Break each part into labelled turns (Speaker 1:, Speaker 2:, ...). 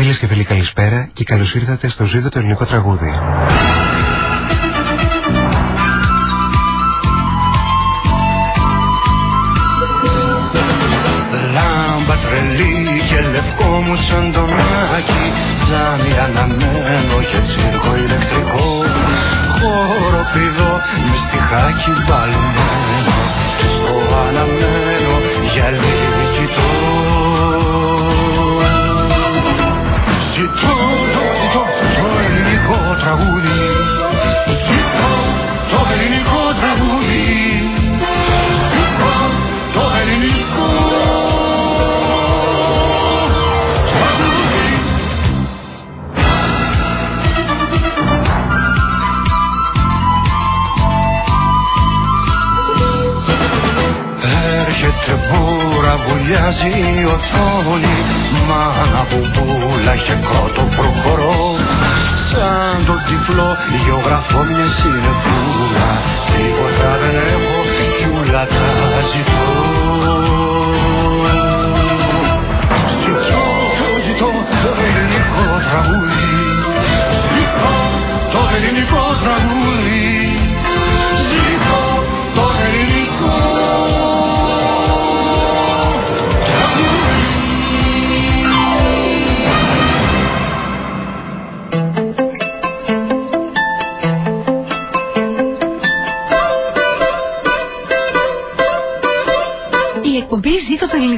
Speaker 1: Φίλες και φίλοι καλησπέρα και καλώς ήρθατε στο ζήτο το ελληνικό τραγούδι.
Speaker 2: Λάμπα τρελή και λευκό μου σαν τον Άκη Τζάμι αναμένο και τσίρκο ηλεκτρικό Χοροπηδό με στιχάκι μπαλμένο Στο αναμένο γυαλί κοιτώ βουλιάζει η οθόνη Μάνα μπουμπούλα και κότο προχωρώ. Σαν το τυφλό γεωγραφώ μιας συνεφούλα Τίποτα δεν έχω κι ούλα τα ζητώ. Ζητώ, ζητώ το ελληνικό τραγούδι Ζητώ το ελληνικό τραγούδι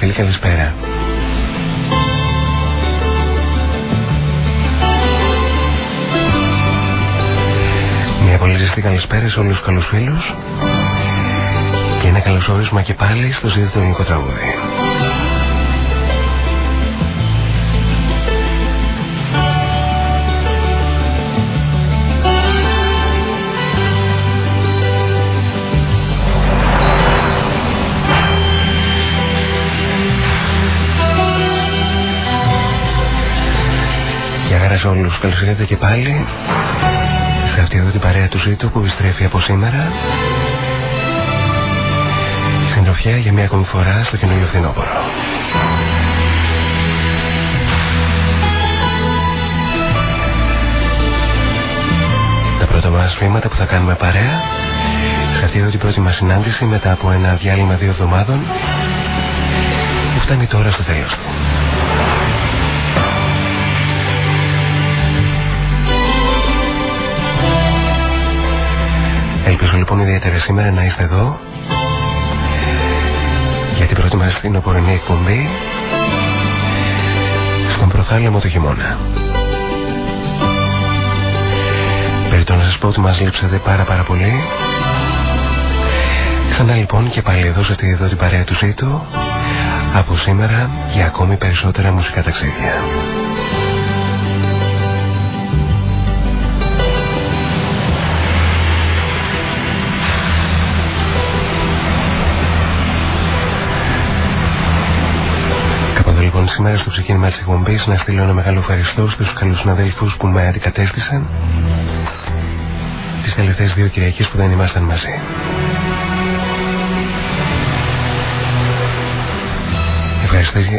Speaker 1: Φίλες και φίλοι καλησπέρα. Μια πολύ ζεστή καλησπέρα σε όλους τους καλούς φίλους και ένα καλωσόρισμα και πάλι στο ζήτητο ελληνικό τραγούδι. Όλους, καλώς ήρθατε και πάλι σε αυτή εδώ την παρέα του ζήτου που επιστρέφει από σήμερα συντροφιά για μια ακόμη φορά στο καινούριο φθινόπωρο. Τα πρώτα μας βήματα που θα κάνουμε παρέα σε αυτή εδώ την πρώτη μας συνάντηση μετά από ένα διάλειμμα δύο εβδομάδων που φτάνει τώρα στο τέλος του. Λοιπόν ιδιαίτερα σήμερα να είστε εδώ για την πρώτη μας φθινοπορεινή εκπομπή στον προθάλαμο του χειμώνα. Περιτώ να σας πω ότι μας λείψατε πάρα πάρα πολύ. Ξανά λοιπόν και πάλι εδώ σε αυτή εδώ την παρέα του ζήτου από σήμερα για ακόμη περισσότερα μουσικά ταξίδια.
Speaker 3: Σήμερα στο ξεκίνημα της εκπομπής να στείλω ένα μεγάλο ευχαριστώ στους καλούς συναδέλφους που με αντικατέστησαν τις τελευταίες δύο Κυριακές που δεν ήμασταν μαζί.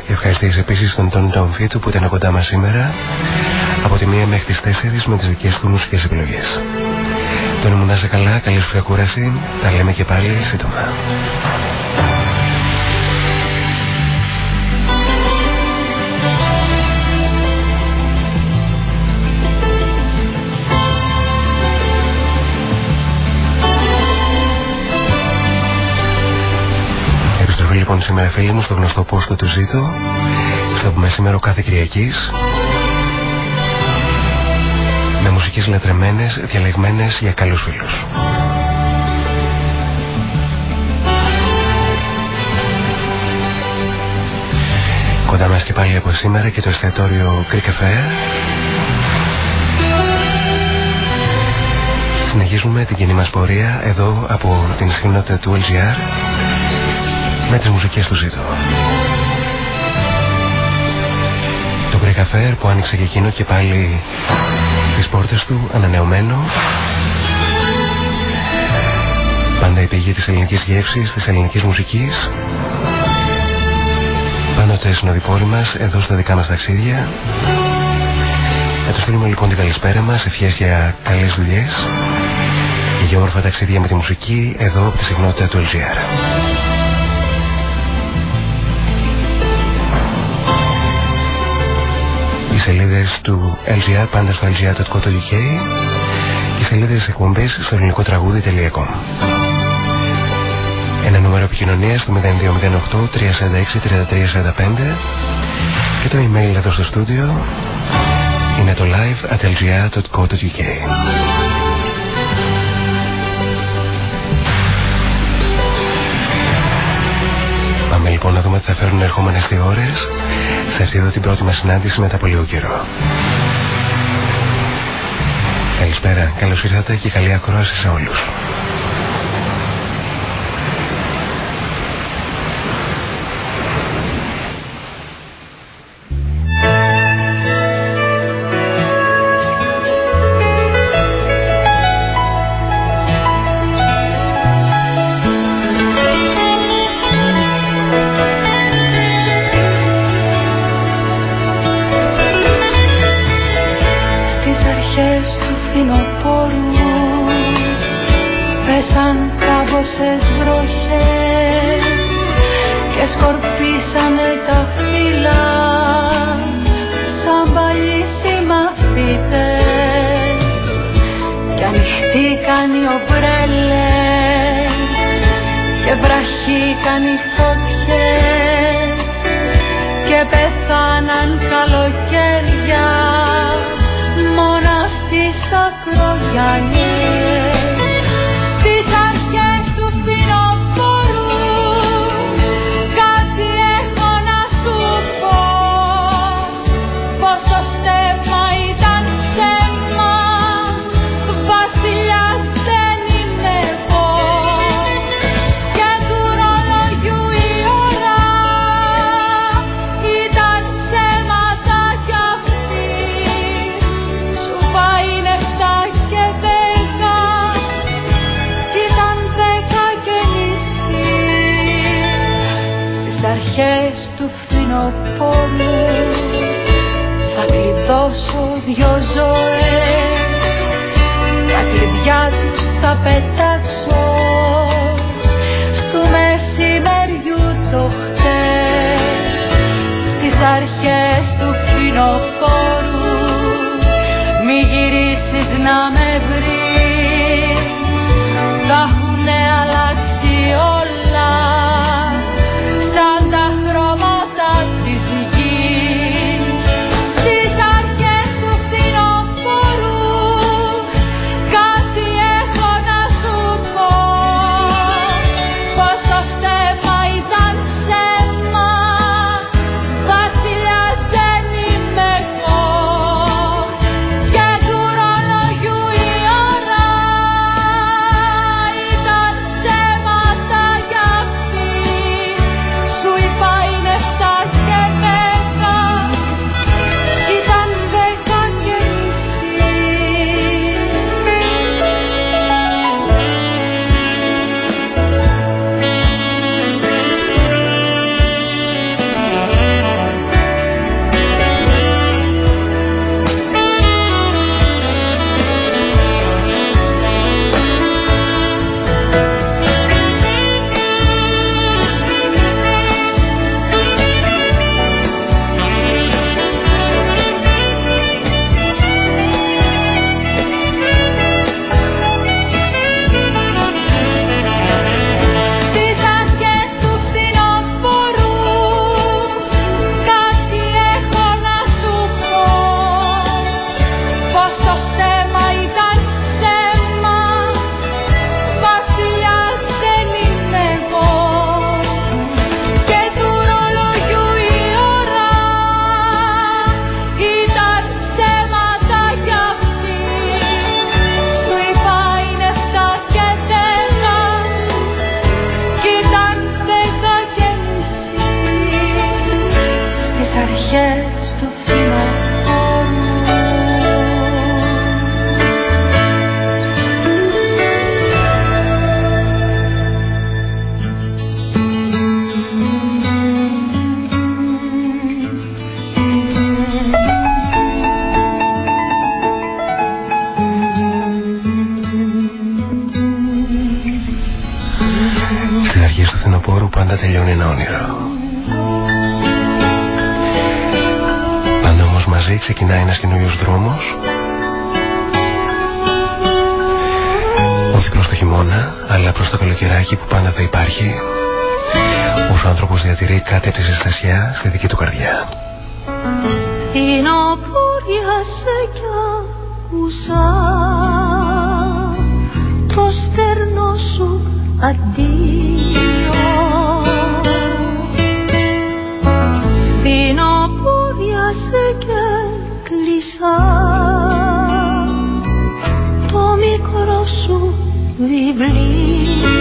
Speaker 3: Ευχαριστήσει επίσης τον Τόνι Τόμφιτου που ήταν κοντά μας σήμερα από τη μία μέχρι τις 4 με τις δικές του μουσικές επιλογές. Τον ήμουν να είσαι καλά, καλή σου κούραση. Τα λέμε και πάλι σύντομα. Λοιπόν σήμερα φίλοι μου στο γνωστό πόστο του Ζήτω στο πούμε σήμερα κάθε Κυριακής με μουσικές λατρεμένες, διαλεγμένες για καλούς φίλους. Κοντά μας και πάλι από σήμερα και το εστιατόριο Greek Cafe Συνεχίζουμε την κοινή μας πορεία εδώ από την συχνότητα του LGR με τις μουσικές του ζήτω. Το Greek που άνοιξε και εκείνο και πάλι τις πόρτες του ανανεωμένο πάντα η πηγή της ελληνικής γεύσης, της ελληνικής μουσικής πάντοτε συνοδοιπόροι μας εδώ στα δικά μας ταξίδια θα τους στείλουμε λοιπόν την καλησπέρα μας ευχές για καλές δουλειές και για όρφα ταξίδια με τη μουσική εδώ από τη συχνότητα του LGR. Σελίδες του LGR πάντα στο lgr.co.uk και σελίδες της εκπομπής στο ελληνικό τραγούδι.com Ένα νούμερο επικοινωνίας στο 0208 346 3345 και το email εδώ στο στούντιο είναι το live at lgr.co.uk Πάμε λοιπόν να δούμε τι θα φέρουν ερχόμενες δύο ώρες σε αυτή εδώ την πρώτη μας συνάντηση μετά από λίγο καιρό. Καλησπέρα, καλώς ήρθατε και καλή ακρόαση σε όλους.
Speaker 4: αρχές του φθινοφόρου
Speaker 3: μη γυρίσεις να με βρεις. Σου βιβλίο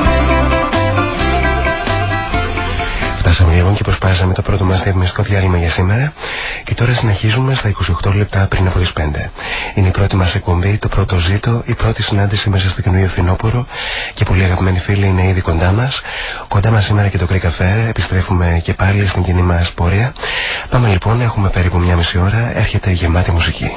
Speaker 5: Φτάσαμε λοιπόν και προσπάσαμε το πρώτο μας διαφημιστικό διάλειμμα για σήμερα και τώρα συνεχίζουμε στα 28 λεπτά πριν από τις 5. Είναι η πρώτη μας εκπομπή, το πρώτο ζήτο, η πρώτη συνάντηση μέσα στο καινούριο φθινόπωρο και πολύ αγαπημένοι φίλοι είναι ήδη κοντά μας. Κοντά μας σήμερα και το Greek Cafe, επιστρέφουμε και πάλι στην κοινή μας πορεία. Πάμε λοιπόν, έχουμε περίπου μια μισή ώρα, έρχεται γεμάτη μουσική.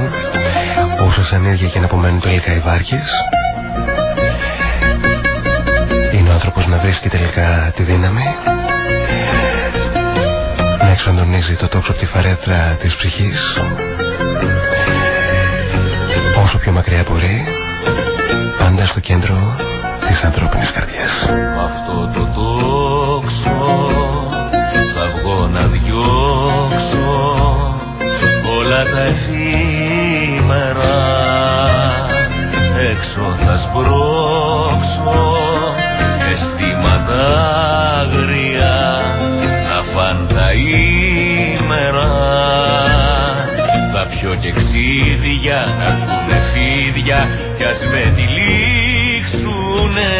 Speaker 1: Σημασία φίλοι μου όσο σαν ίδια και να απομένουν τελικά οι βάρκες είναι ο άνθρωπος να βρίσκει τελικά τη δύναμη να εξαντονίζει το τόξο από τη φαρέτρα της ψυχής όσο πιο μακριά μπορεί πάντα στο κέντρο της ανθρώπινης καρδιάς.
Speaker 6: Αυτό το τόξο θα βγω να διώξω όλα τα εφήμερα έξω θα σμπρώξω αισθήματα άγρια. Να φαν τα ήμερα. Θα πιω και ξύδια να έρθουνε φίδια κι ας με τυλίξουνε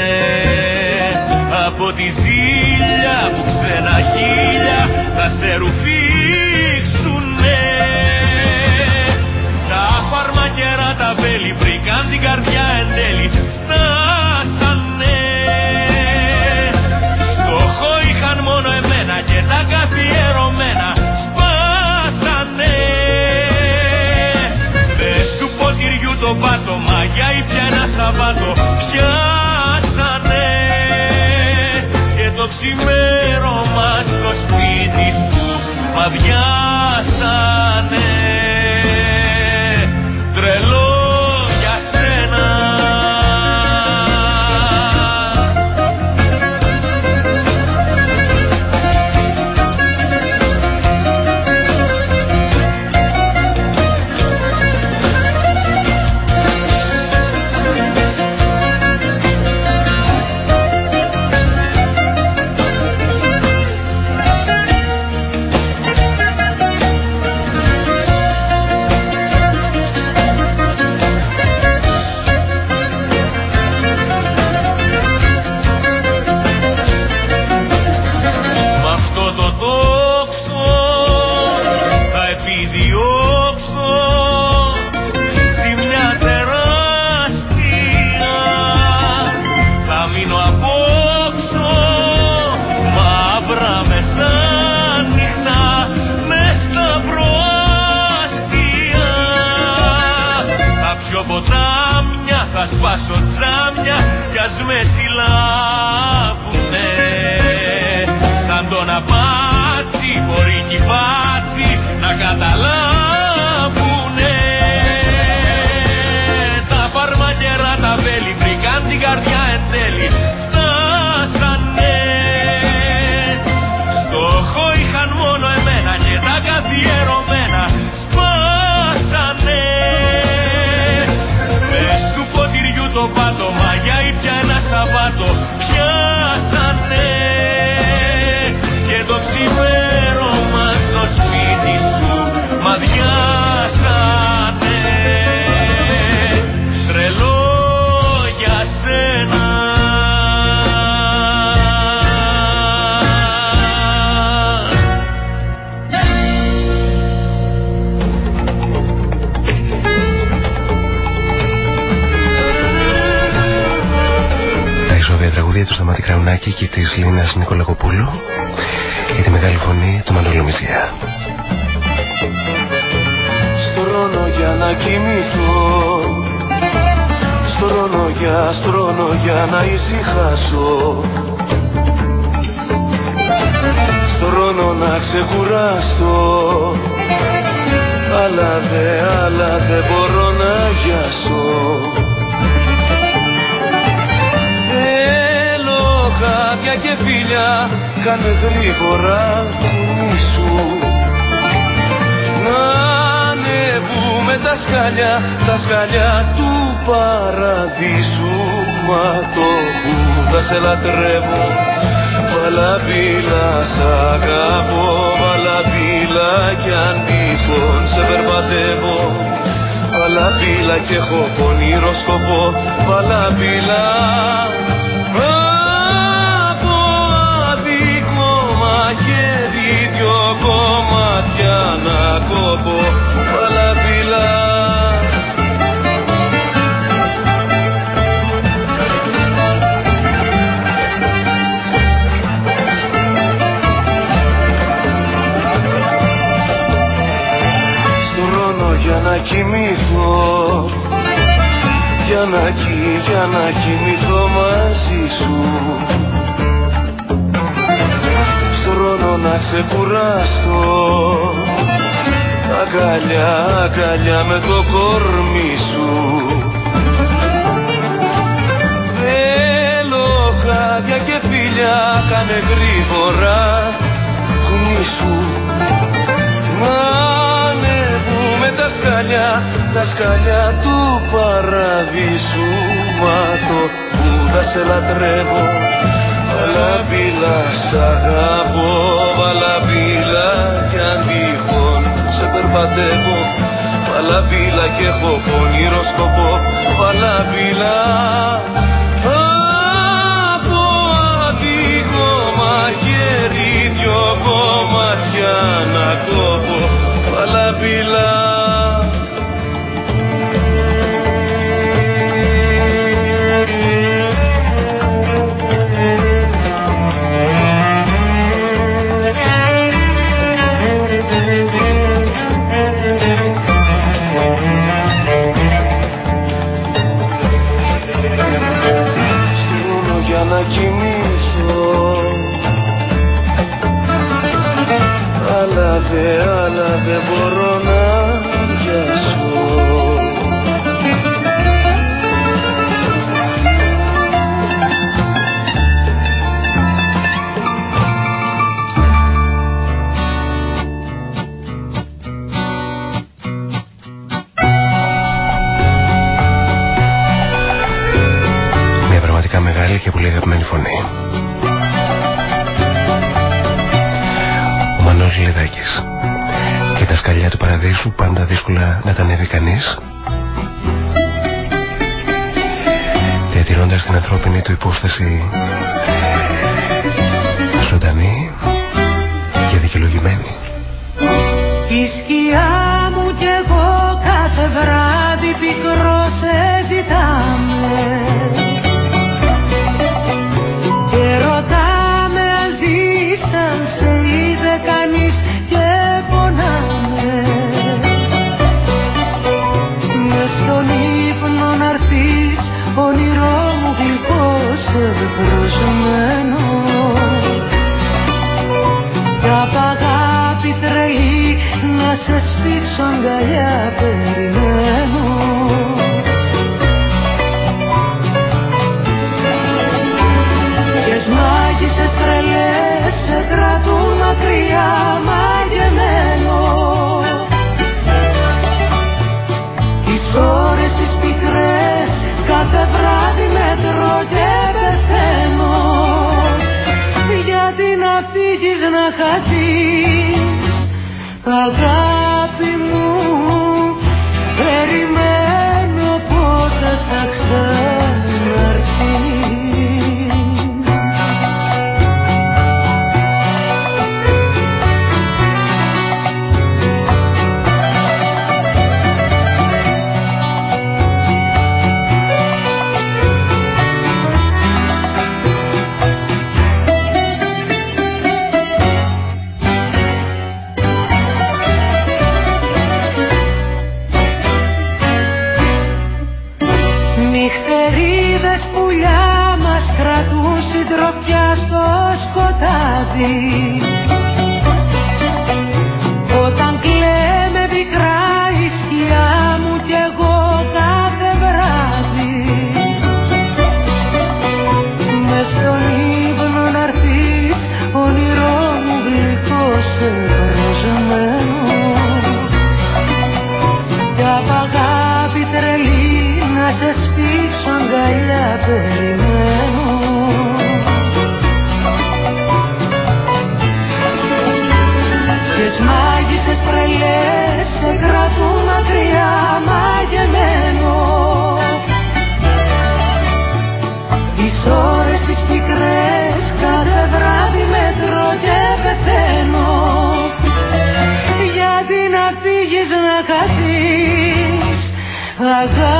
Speaker 6: από τη ζήλια που ξένα χίλια θα σε ρουφήξουνε ξημέρωμα στο σπίτι σου. Μαδιάσανε
Speaker 1: Σταμάτη Κραουνάκη και της Λίνας Νικολακοπούλου και τη μεγάλη φωνή του Μανώλου Μητσιά.
Speaker 6: Στρώνω για να κοιμηθώ. Στρώνω για, στρώνω για να ησυχάσω. Στρώνω να ξεκουράσω Αλλά δε, αλλά δε μπορώ να γιάσω Θέλω χάπια και φίλια Κάνε γρήγορα σου. Να ανεβούμε τα σκαλιά, τα σκαλιά του παραδείσου. Μα το Βούδα σε λατρεύω, βαλαβίλα σ' αγαπώ. Βαλαβίλα κι αν τυχόν σε περπατεύω. Βαλαβίλα κι έχω πονηρό σκοπό. Βαλαβίλα μαχαίρι δυο κομμάτια να κόβω παλαβιλά Στρώνω για να
Speaker 3: κοιμηθώ για να, για να κοιμηθώ μαζί σου. Ξεκουράστω Αγκαλιά, αγκαλιά με το κορμί σου. Θέλω χάδια και φιλιά κάνε γρήγορα γνήσου τα σκαλιά, τα σκαλιά του παραδείσου. Μα το που σε λατρεύω Βαλαμπίλα σ' αγαπώ Βαλαμπίλα κι αντίχων σε περπατεύω Βαλαμπίλα κι έχω πονηρό σκοπό. Βαλαμπίλα από αντίχο μαχαίρι δυο κομμάτια να κόβω. Βαλαμπίλα
Speaker 1: I.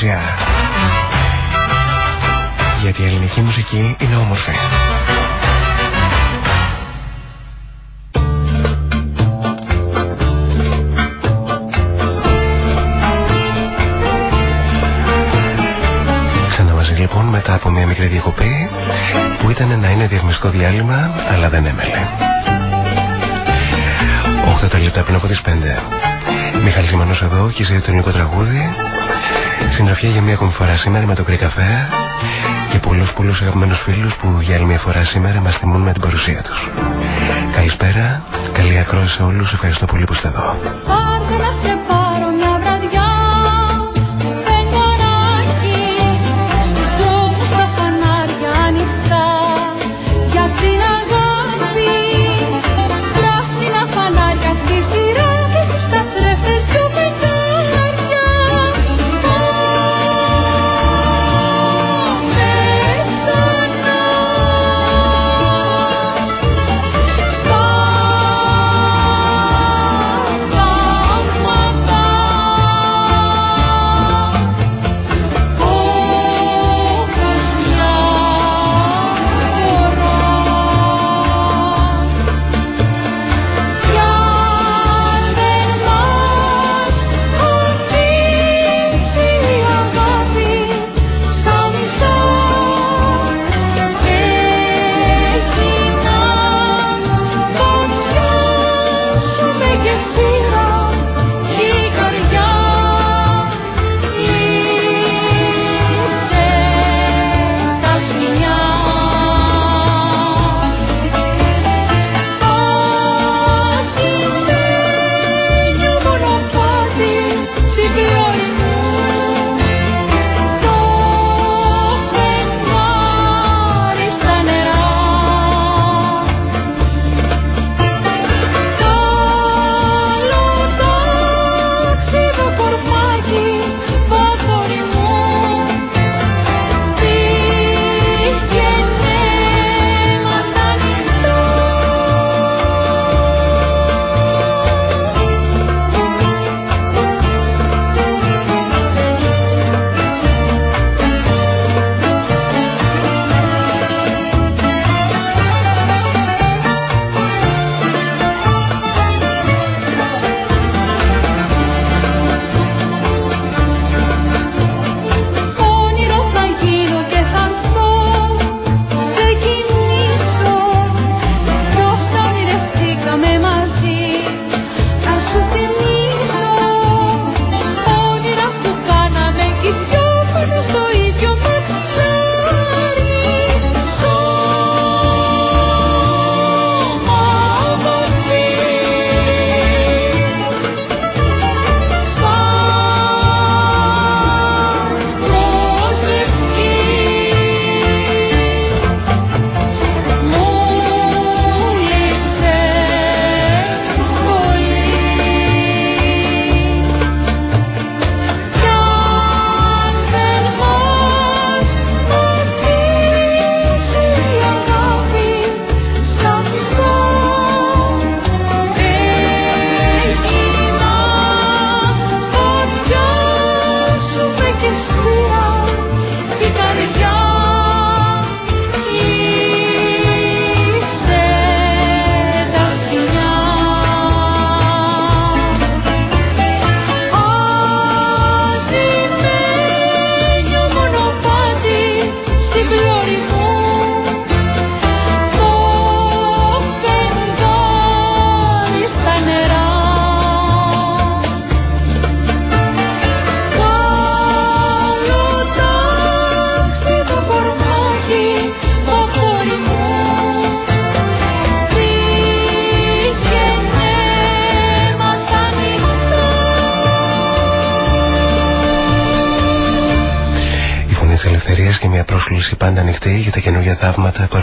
Speaker 1: 7 στον LGR. Γιατί η ελληνική μουσική είναι όμορφη. Ξανά μαζί λοιπόν μετά από μια μικρή διακοπή που ήταν να είναι διαφημιστικό διάλειμμα αλλά δεν έμελε. 8 τα λεπτά πριν από τις 5. Μιχάλης Ζημανός εδώ και ζητεί το ελληνικό τραγούδι. Συντροφιά για μια ακόμη φορά σήμερα με το Greek Cafe και πολλούς πολλούς αγαπημένους φίλους που για άλλη μια φορά σήμερα μας τιμούν με την παρουσία τους. Καλησπέρα, καλή ακρόαση σε όλους, ευχαριστώ πολύ που είστε εδώ.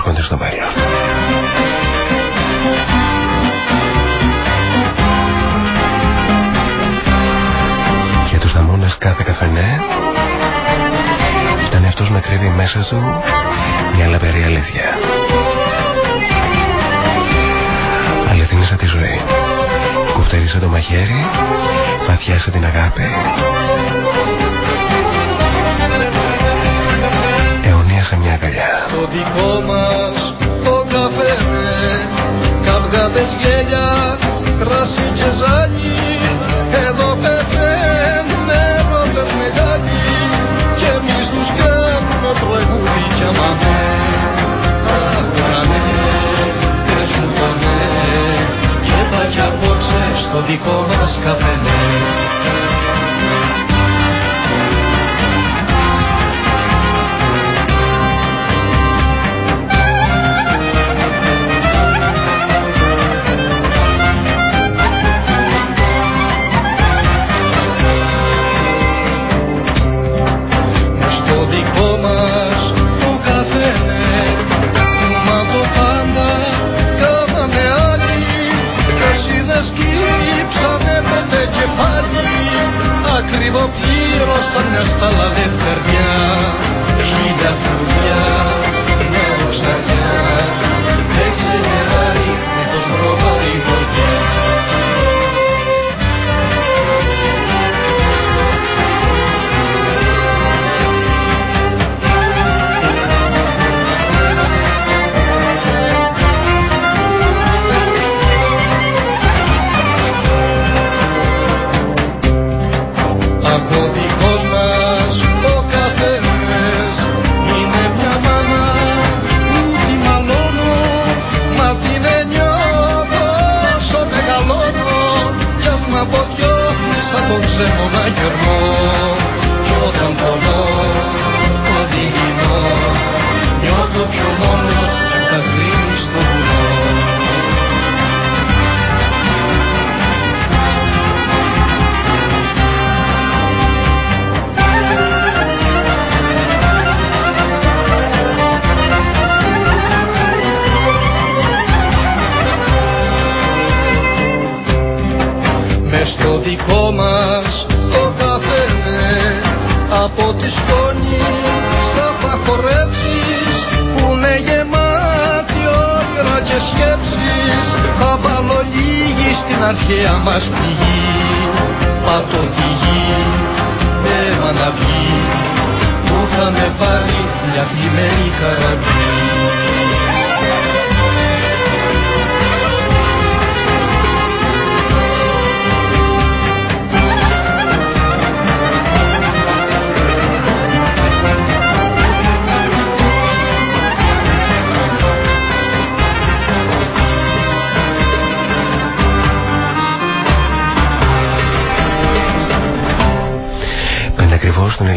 Speaker 1: Θαύματα που έρχονται στο μέλλον. Για τους δαμόνες κάθε καφενέ φτάνει αυτός να κρύβει μέσα του μια λαμπερή αλήθεια. Αληθινή τη ζωή. Κουφτερίσα το μαχαίρι, βαθιά την αγάπη σε μια αγκαλιά.
Speaker 7: Το δικό μας το καφέ καυγάδες γέλια, κρασί και ζάλι εδώ πεθαίνουν έρωτες μεγάλοι και εμείς τους κάνουμε τραγούδια μαμέ Αχουρανέ, πες μου το ναι και πάει απόψε στο δικό μας καφενέ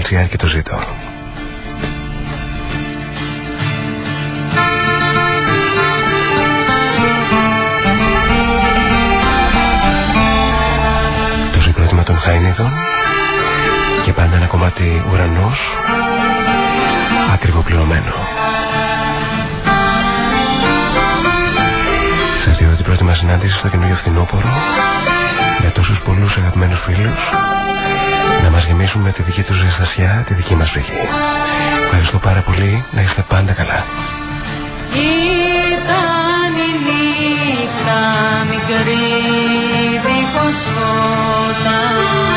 Speaker 1: LCR και το ζήτω. Το συγκρότημα των Χάινιδων και πάντα ένα κομμάτι ουρανός ακριβοπληρωμένο. Σας δίνω την πρώτη μας συνάντηση στο καινούργιο φθινόπωρο για τόσους πολλούς αγαπημένους φίλους μας γεμίσουν με τη δική τους ζεστασιά, τη δική μας ψυχή. Ευχαριστώ πάρα
Speaker 3: πολύ,
Speaker 8: να είστε πάντα καλά. Ήταν η νύχτα μικρή
Speaker 1: δίχως φώτα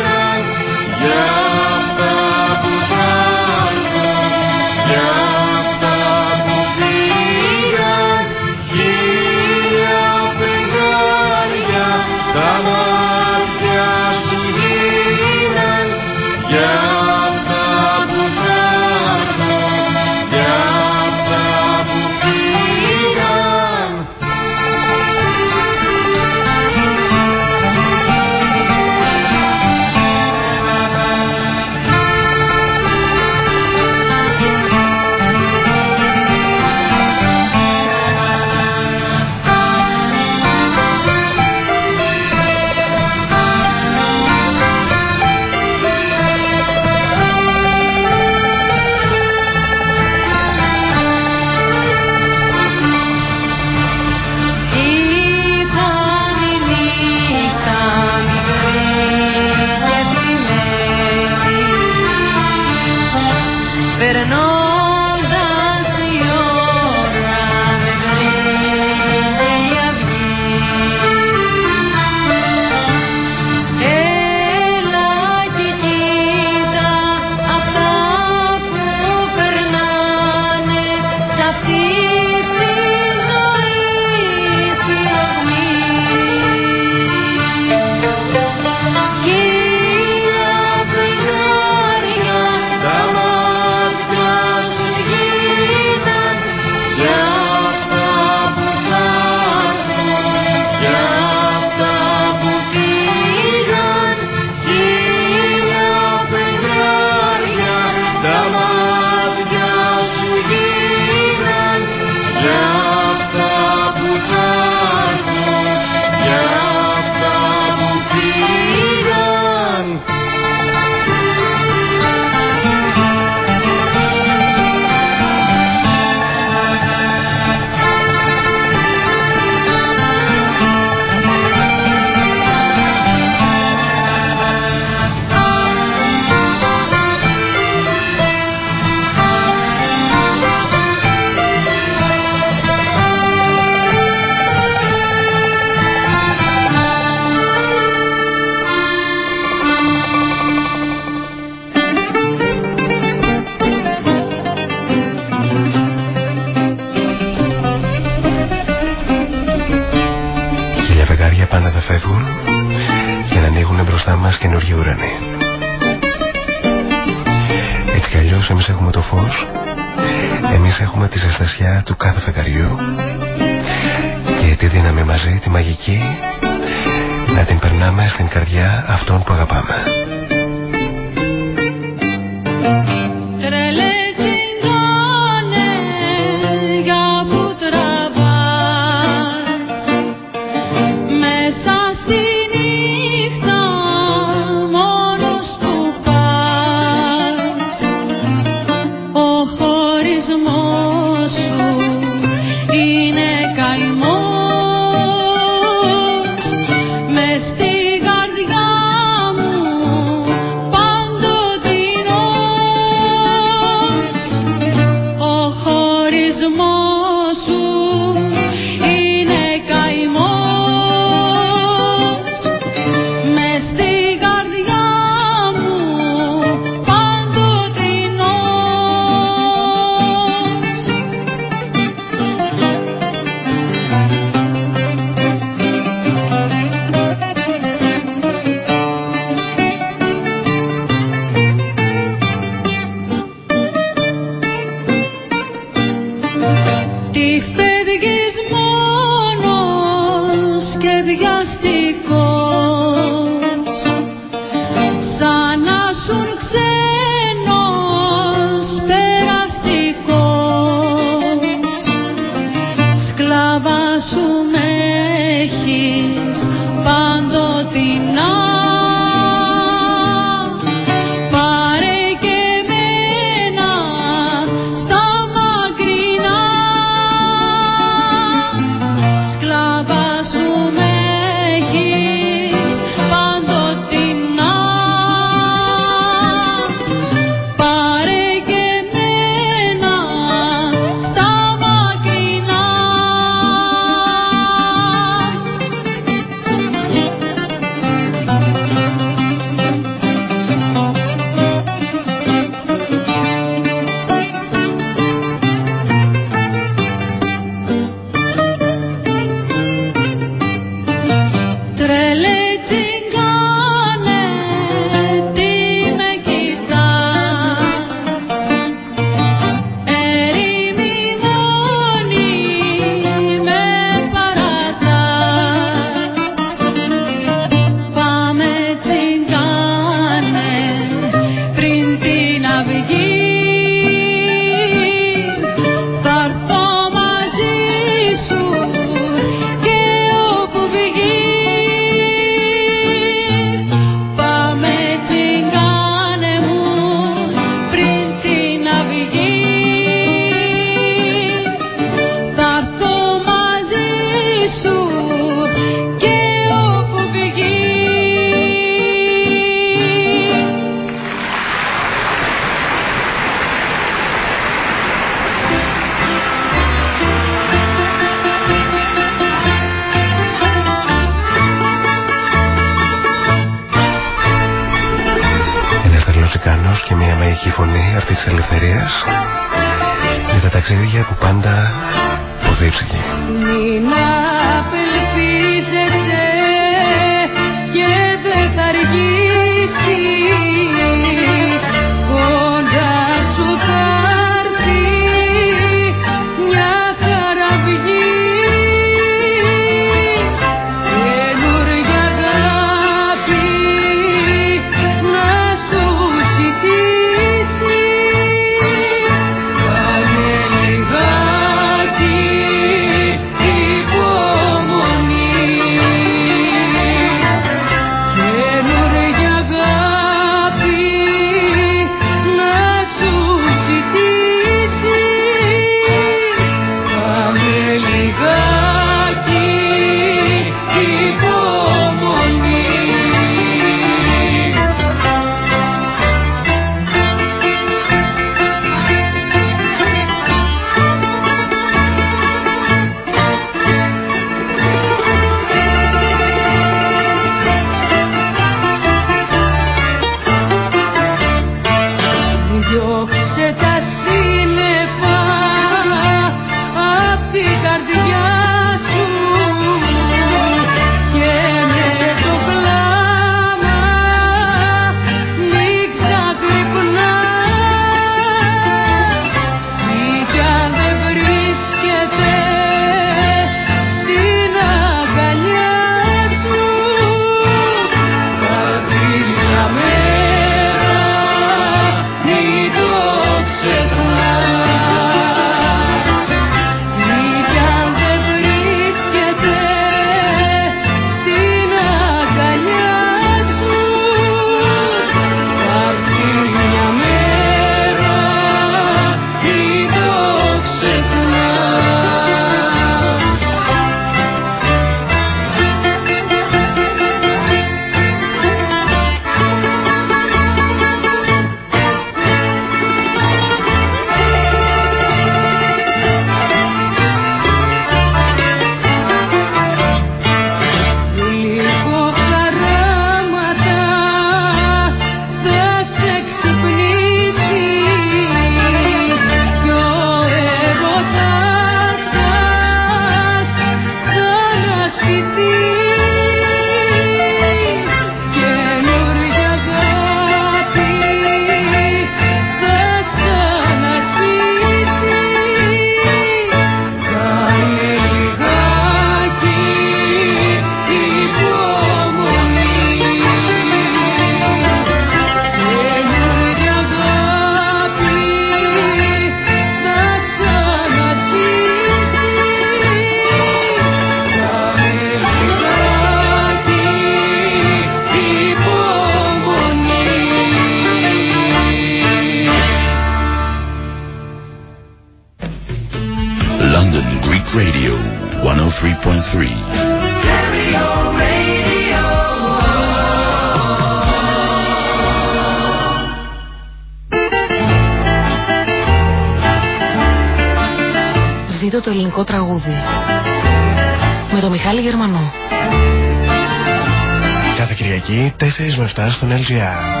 Speaker 1: 4 με 7 στον LGR.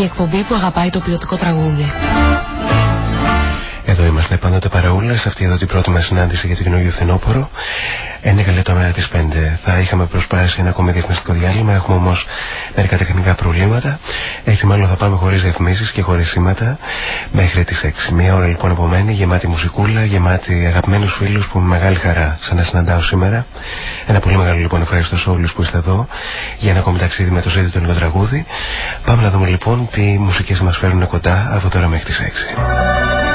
Speaker 8: Η εκπομπή που αγαπάει το ποιοτικό τραγούδι.
Speaker 1: Εδώ είμαστε πάντοτε παραούλα σε αυτή εδώ την πρώτη μας συνάντηση για το καινούργιο φθινόπωρο. 11 λεπτά μέρα τι 5 θα είχαμε προσπάσει ένα ακόμη διαφημιστικό διάλειμμα. Έχουμε όμως μερικά τεχνικά προβλήματα. Έτσι, μάλλον θα πάμε χωρίς διαφημίσεις και χωρίς σήματα μέχρι τις 6. Μία ώρα λοιπόν επομένη, γεμάτη μουσικούλα, γεμάτη αγαπημένους φίλους που με μεγάλη χαρά συναντάω σήμερα. Ένα πολύ μεγάλο λοιπόν ευχαριστώ σε όλους που είστε εδώ για ένα ακόμη ταξίδι με το ζήτητο ελληνικό τραγούδι. Πάμε να δούμε λοιπόν τι μουσικές μας φέρνουν κοντά από τώρα μέχρι τις 6.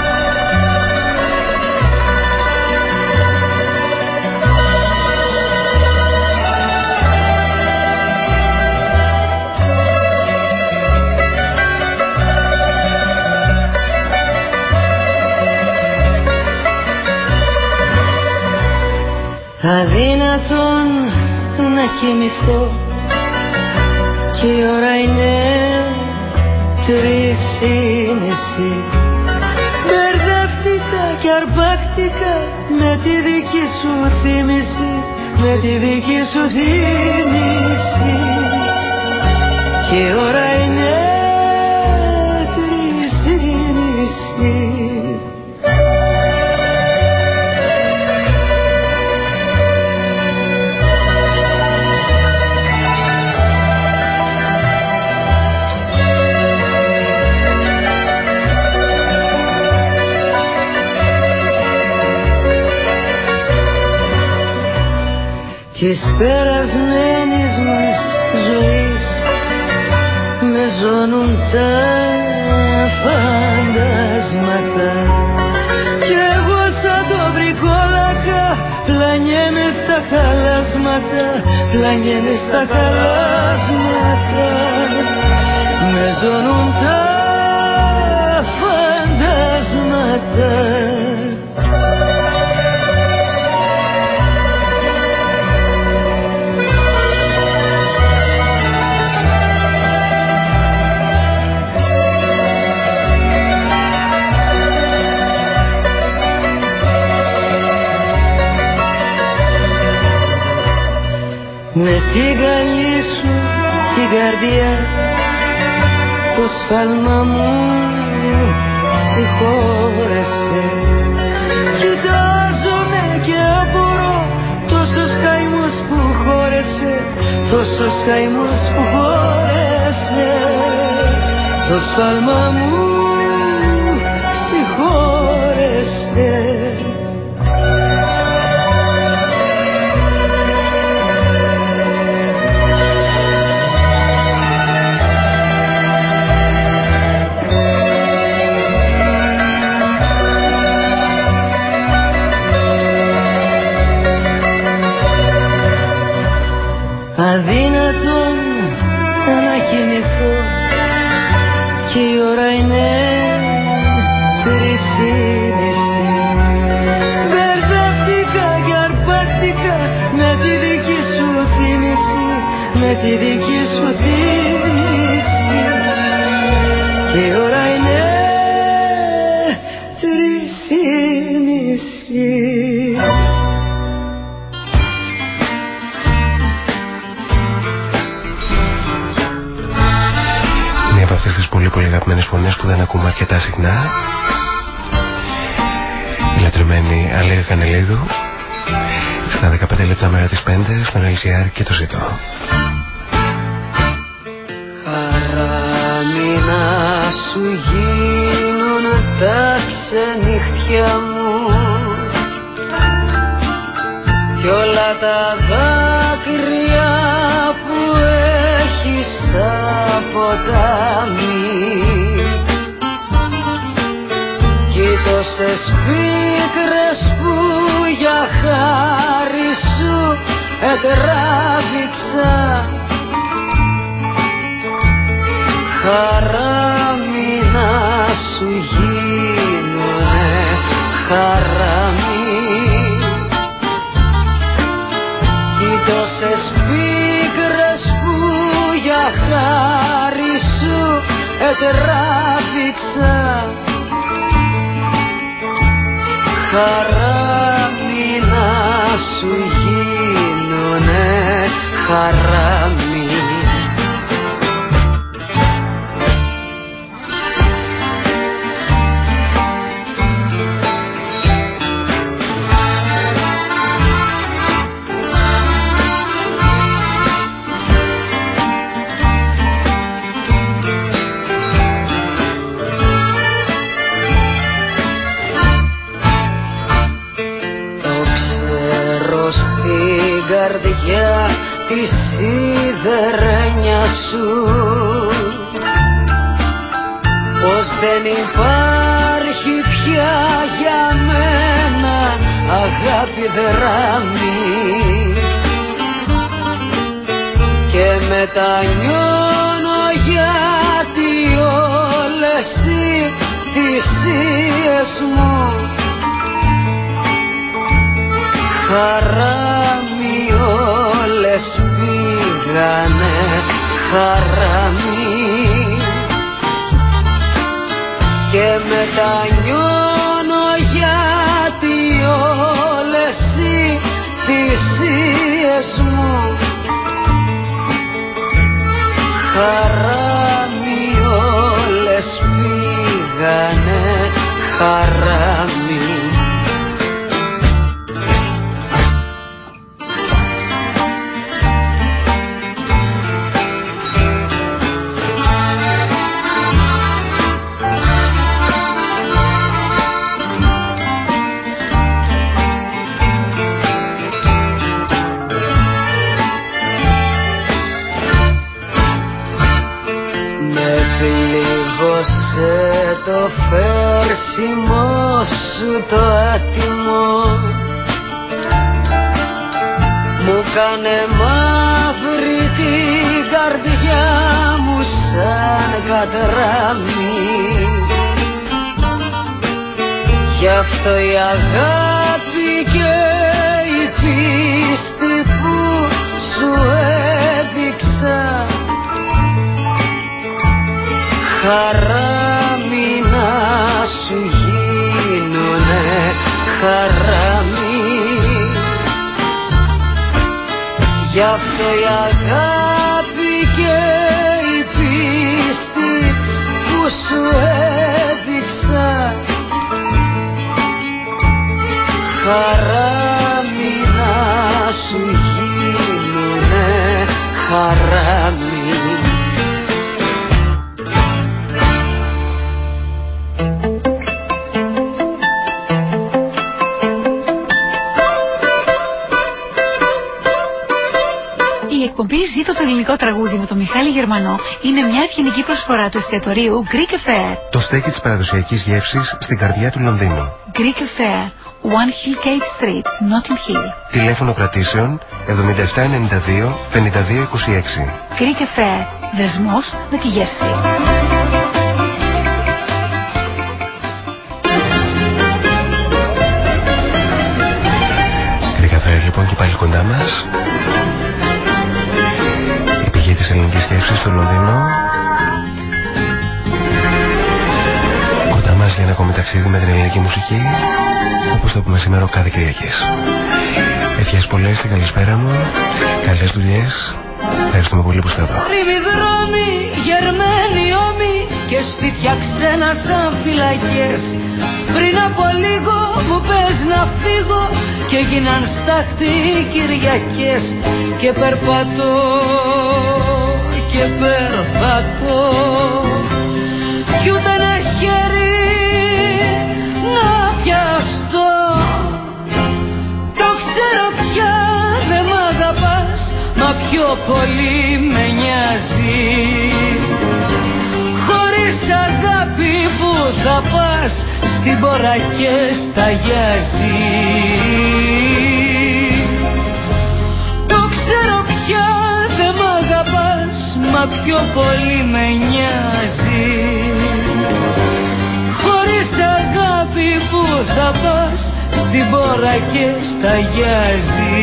Speaker 9: Αδύνατον να κοιμηθώ και η ώρα είναι τρεις ή μισή. Μπερδεύτηκα και αρπάκτηκα με τη δική σου θύμηση με τη δική σου θύμηση και η ώρα είναι
Speaker 1: τράβηξα
Speaker 9: χαράμινα σου γίνουνε χαράμι Οι τόσες πίκρες που για χάρη σου ετράβηξα. Χαράμι σου γίνουνε χαράμι
Speaker 10: τραγούδι με τον Μιχάλη Γερμανό είναι μια ευγενική προσφορά του εστιατορίου Greek Affair.
Speaker 1: Το στέκι της παραδοσιακής γεύσης στην καρδιά του Λονδίνου.
Speaker 10: Greek Affair, One Hill Gate Street, Notting Hill.
Speaker 1: Τηλέφωνο κρατήσεων 7792 5226.
Speaker 10: Greek Affair, δεσμός με τη γεύση.
Speaker 1: Greek Affair λοιπόν και πάλι κοντά μας της ελληνικής σκέψης στο Λονδίνο. Κοντά μας για ένα ακόμη ταξίδι με την ελληνική μουσική όπως το πούμε σήμερα κάθε Κυριακής. Ευχές πολλές και καλησπέρα μου. Καλές δουλειές. Ευχαριστούμε πολύ που είστε εδώ.
Speaker 9: Δρόμοι, γερμένοι ώμοι και σπίτια ξένα σαν φυλακές. Πριν από λίγο μου πες να φύγω και γίναν στάχτη Κυριακές. Και περπατώ και περπατώ. Κι ούτε ένα χέρι να πιαστώ. Το ξέρω πια δεν μ' αγαπάς μα πιο πολύ με νοιάζει. Χωρίς αγάπη που θα πας στην πορά και σταγιάζει το μα πιο πολύ με νοιάζει. Χωρίς αγάπη που θα πας στην πορά και σταγιάζει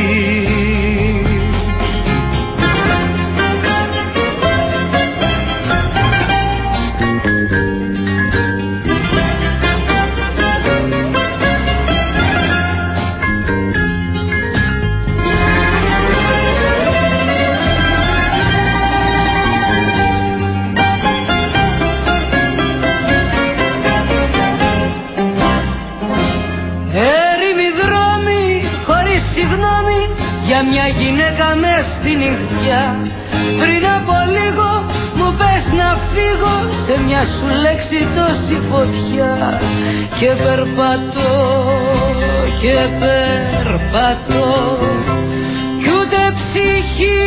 Speaker 9: σου λέξη τόση φωτιά Και περπατώ και περπατώ. Κι ούτε ψυχή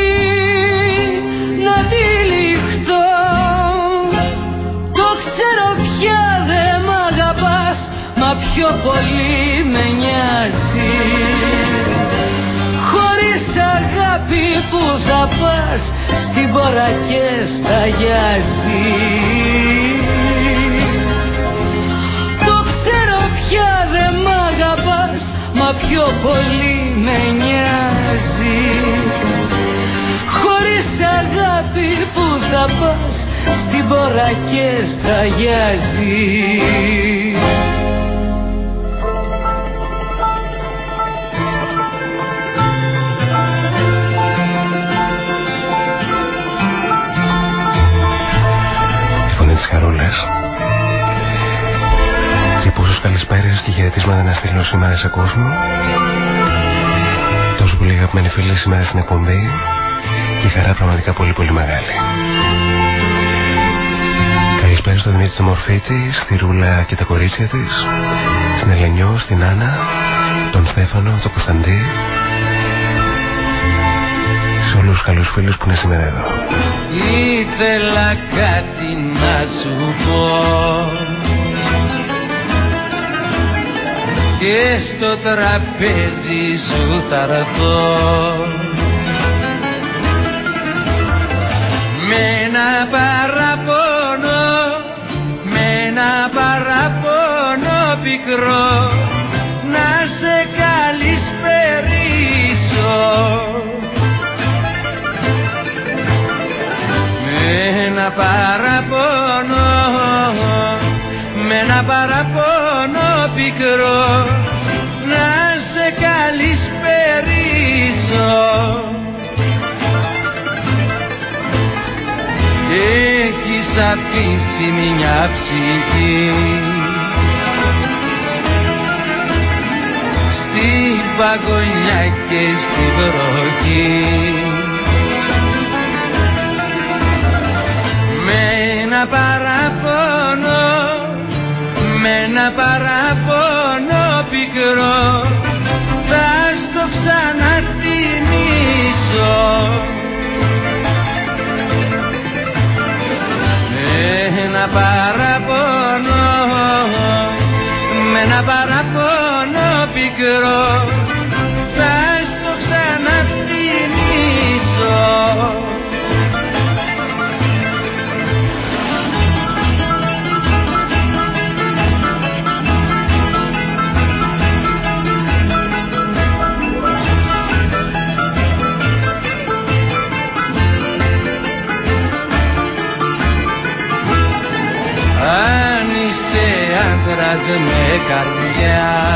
Speaker 9: να τυλιχτώ Το ξέρω πια δεν μ' αγαπάς Μα πιο πολύ με νοιάζει. Χωρίς αγάπη που θα πας Στην πόρα και σταγιάζει Το πιο πολύ με νοιάζει. Χωρίς αγάπη που θα πας Στην πόρα και σταγιάζει
Speaker 1: τις καλησπέρες και χαιρετίσματα να στείλω σήμερα σε κόσμο. Τόσο πολύ αγαπημένοι φίλοι σήμερα στην εκπομπή. Και η χαρά πραγματικά πολύ πολύ μεγάλη. Καλησπέρα στο Δημήτρη Μορφίτη, στη Ρούλα και τα κορίτσια της στην Ελενιό, στην Άννα τον Στέφανο, τον Κωνσταντή σε όλους τους καλούς φίλους που είναι σήμερα εδώ.
Speaker 11: Ήθελα κάτι να σου πω και στο τραπέζι σου θα έρθω. Με ένα παραπονό με ένα παραπονό πικρό να σε καλησπερίσω με ένα παραπονό με ένα παραπονό Έχεις αφήσει μια ψυχή. Στη παγωνιά και στη βροχή. Με ένα παραπονό με ένα παραπονό πικρό ένα παραπονό με ένα παραπονό πικρό με καρδιά.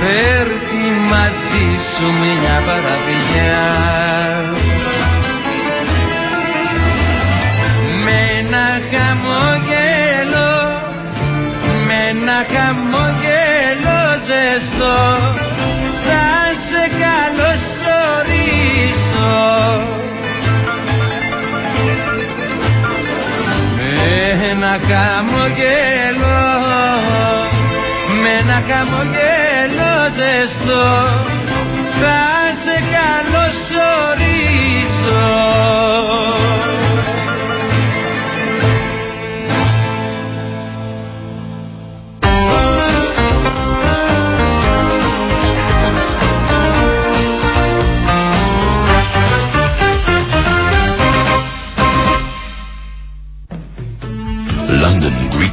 Speaker 11: Φέρτη μαζί σου μια παραδιά Με ένα χαμόγελο Με ένα χαμόγελο ένα χαμογέλο με ένα χαμογέλο ζεστό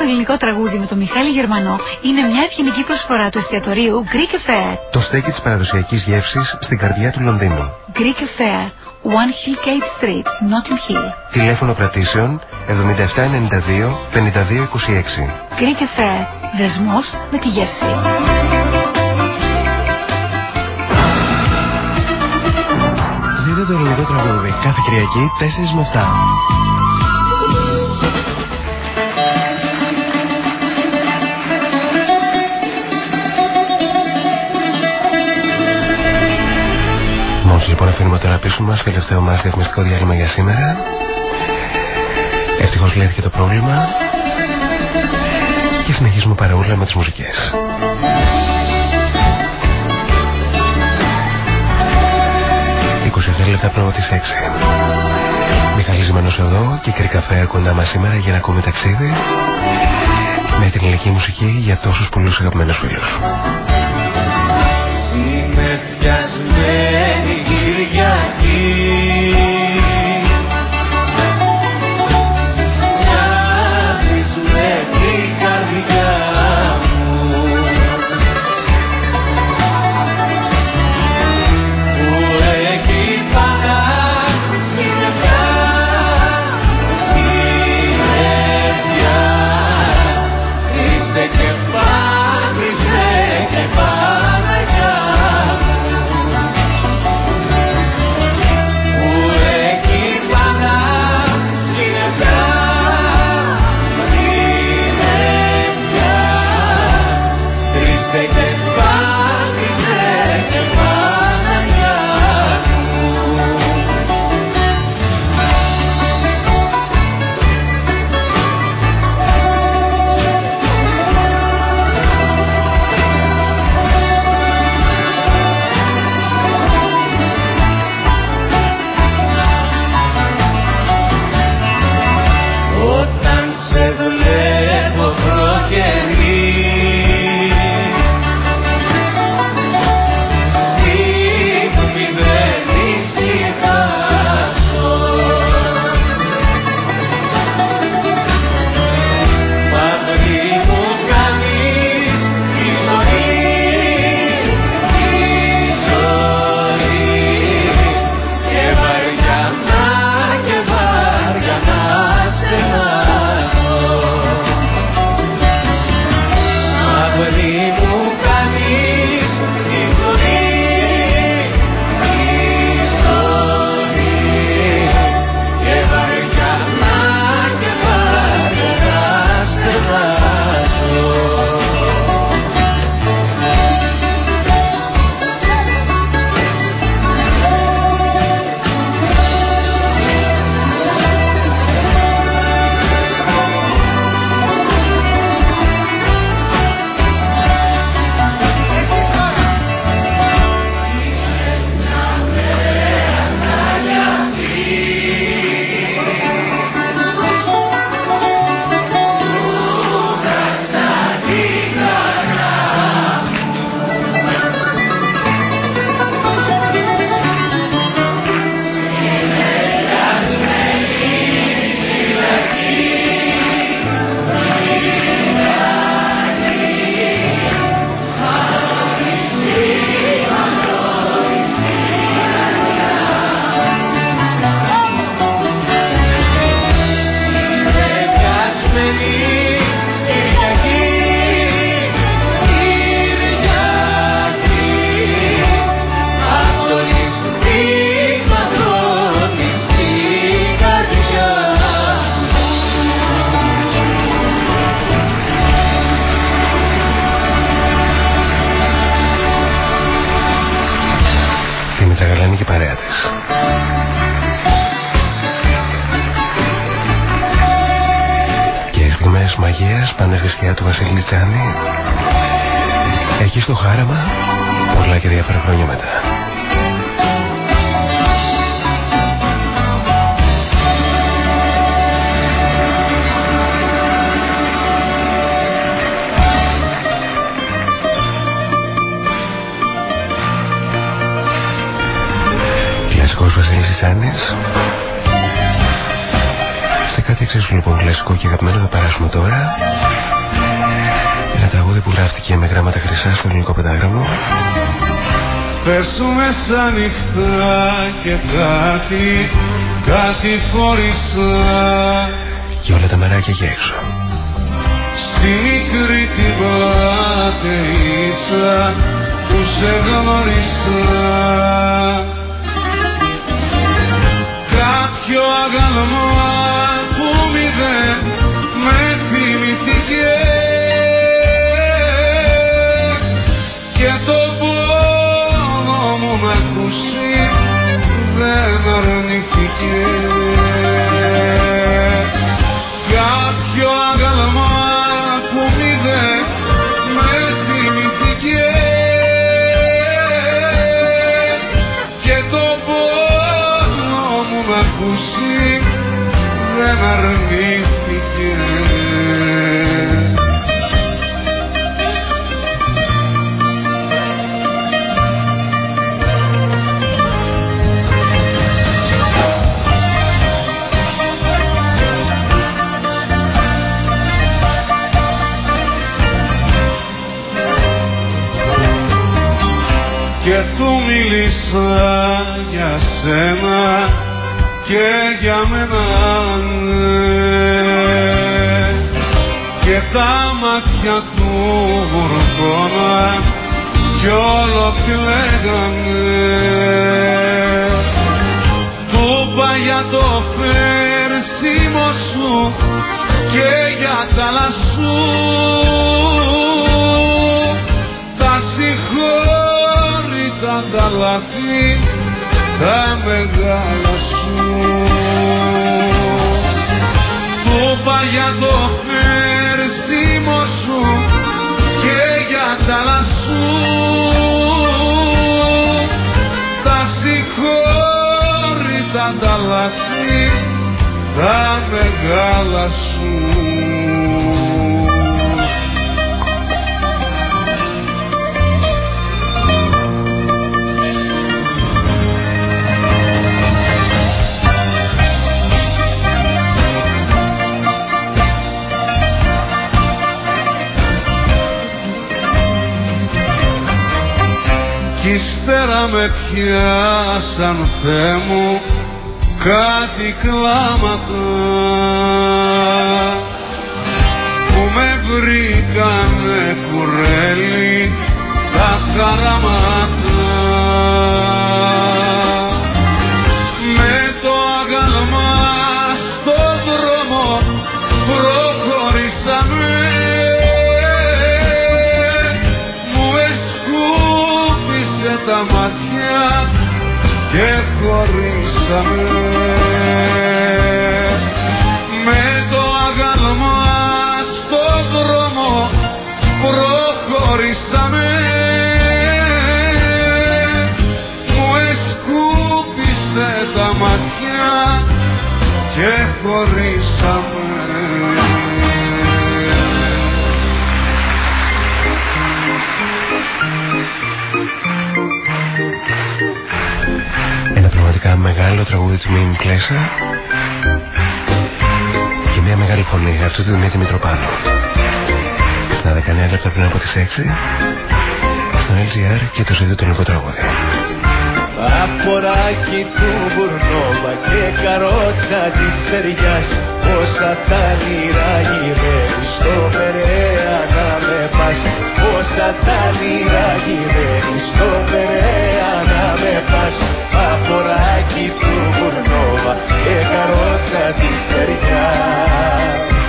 Speaker 10: εκπομπή Ζήτω το ελληνικό τραγούδι με τον Μιχάλη Γερμανό είναι μια ευγενική προσφορά του εστιατορίου Greek Affair.
Speaker 11: Το στέκι της παραδοσιακής γεύσης στην καρδιά του Λονδίνου.
Speaker 10: Greek Affair, One Hill Gate Street, Notting Hill.
Speaker 11: Τηλέφωνο κρατήσεων 7792 5226.
Speaker 10: Greek Affair, δεσμός με τη γεύση.
Speaker 11: Ζείτε το ελληνικό τραγούδι κάθε Κυριακή 4 με 7. Λοιπόν αφήνουμε τώρα πίσω μας το τελευταίο μας διαφημιστικό διάλειμμα για σήμερα. Ευτυχώς λύθηκε το πρόβλημα και συνεχίζουμε παραούλα με τις μουσικές. λεπτά πριν τις 6. Μιχαλής Ζημανός εδώ και κρυκαφέ κοντά μας σήμερα για να ακούμε ταξίδι με την ελληνική μουσική για τόσους πολλούς αγαπημένους φίλους.
Speaker 1: Κάτι
Speaker 12: φορισά
Speaker 1: Και όλα τα μεράκια για έξω.
Speaker 12: Στη μικρή την πλατείτσα που σε γνώρισα Κάποιο αγαλμό δεν αρνήθηκε μίλησα για σένα και για μένα ναι. Και τα μάτια του βουρκώνα κι όλο κλαίγανε του είπα για το φέρσιμο σου και για τα λασού. Τα λαθή τα μεγάλα για το φέρσιμο σου και για τα λασού. Τα συγχώρητα τα λαθή τα μεγάλα σου ύστερα με πιάσαν Θεέ μου κάτι κλάματα. Που με βρήκανε κουρέλι τα χαράματα χωρίσαμε με το αγαλμά στο δρόμο προχωρήσαμε
Speaker 1: μεγάλο τραγούδι του Μίμη Κλέσσα και μια μεγάλη φωνή αυτού του Δημήτρη Μητροπάνου. Στα 19 λεπτά πριν από τις 6 στο LGR και το ζήτητο ελληνικό τραγούδι.
Speaker 6: Αποράκι του Μπουρνόβα και καρότσα της στεριάς Πόσα τα λίρα γυρεύει στο Περέα να με πας. Πόσα τα λίρα γυρεύει στο Περέα να με πας Αποράκι του Μπουρνόβα και καρότσα της στεριάς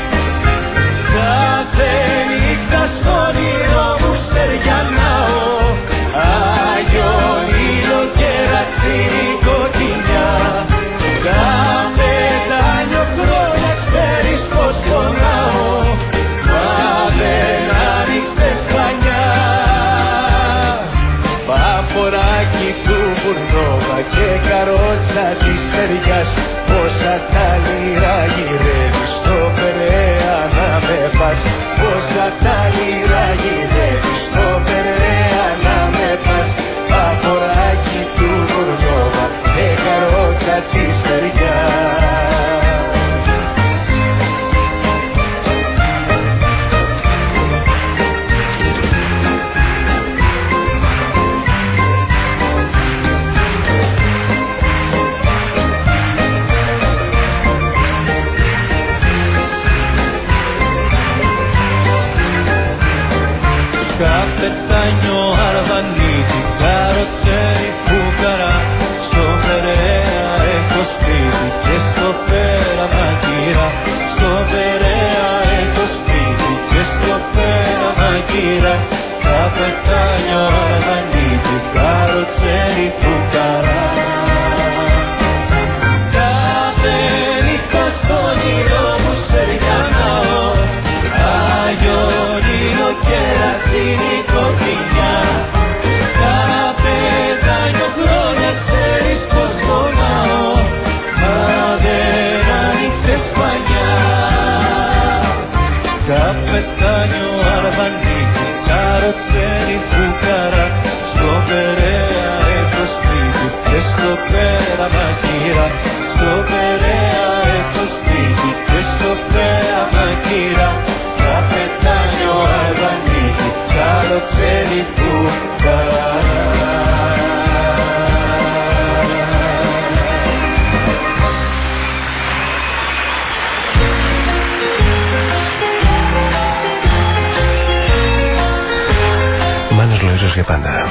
Speaker 6: της στεριάς Πόσα τα λίρα γυρεύεις στο Περέα να με πας Πόσα αμέσως για πάντα.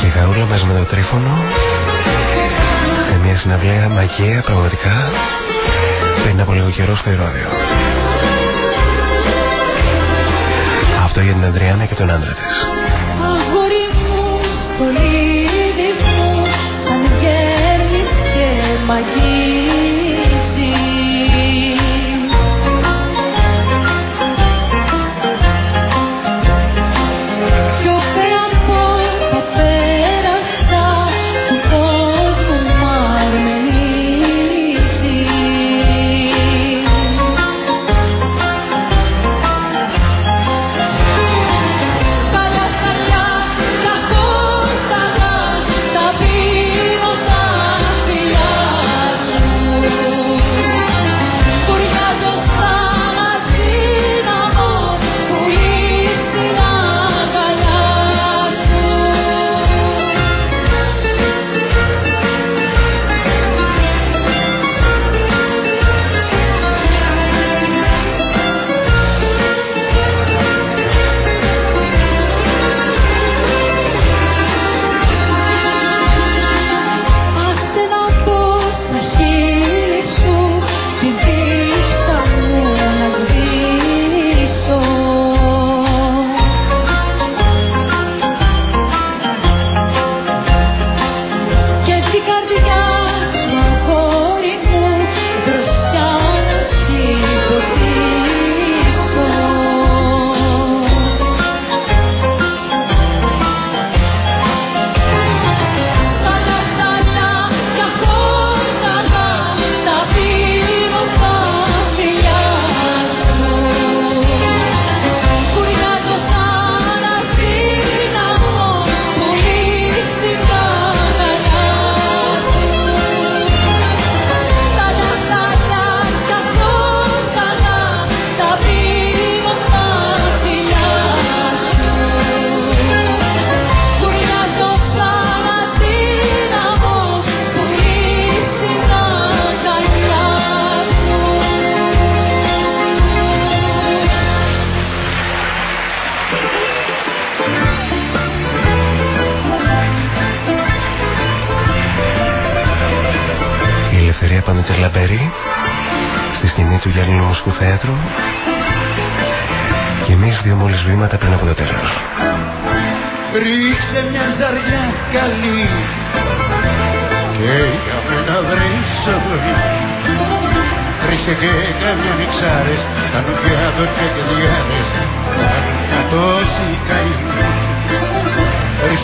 Speaker 6: Και γαούλα μας με το
Speaker 13: τρίφωνο σε μια συναυλία μαγεία πραγματικά πριν από λίγο καιρό στο Ηρώδιο. Αυτό για την Αντριάννα και τον άντρα της.
Speaker 3: Αγόρι μου, στολίδι μου, και μαγεία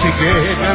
Speaker 13: σιγά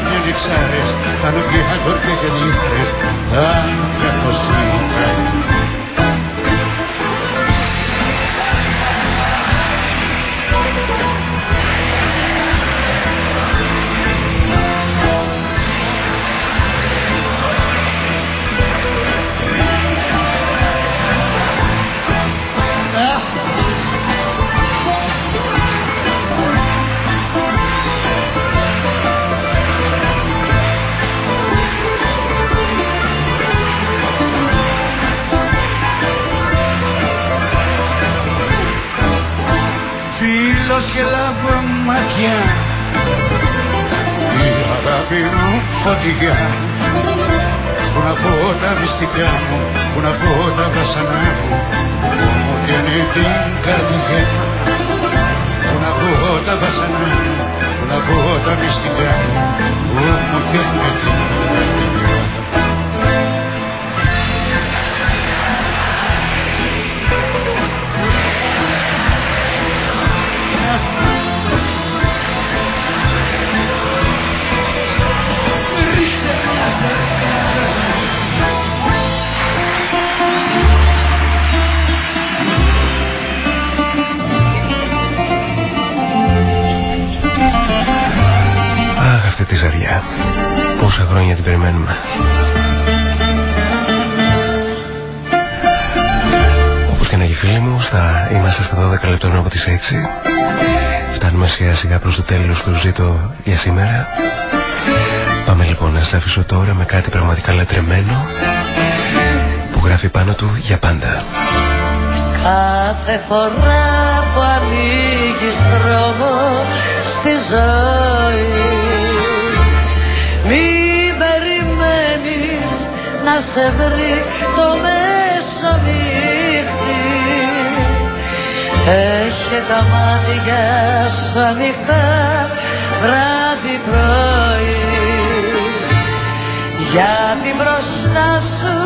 Speaker 13: σας αφήσω τώρα με κάτι πραγματικά λατρεμένο που γράφει πάνω του για πάντα.
Speaker 9: Κάθε φορά που ανοίγεις δρόμο στη ζωή Μην με να σε βρει το μεσονύχτη Έχει τα μάτια σου ανοιχτά βράδυ πρωί γιατί μπροστά σου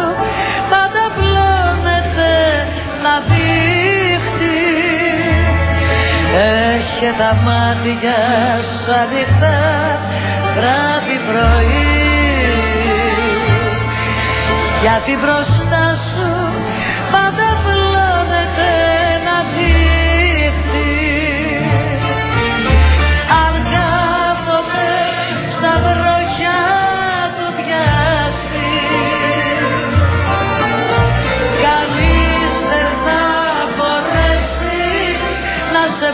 Speaker 9: πάντα πλώνεται να δείχνει Έχει τα μάτια σου ανοιχτά βράδυ πρωί. Γιατί μπροστά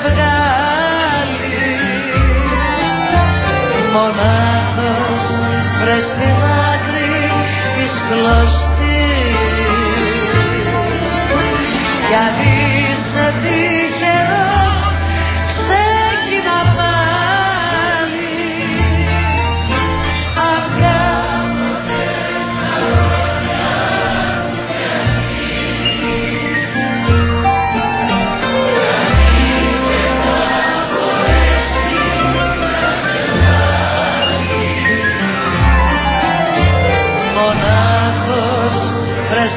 Speaker 9: βγάλει μονάχος βρες την άκρη της κλωστής. Κι αν είσαι τυχερός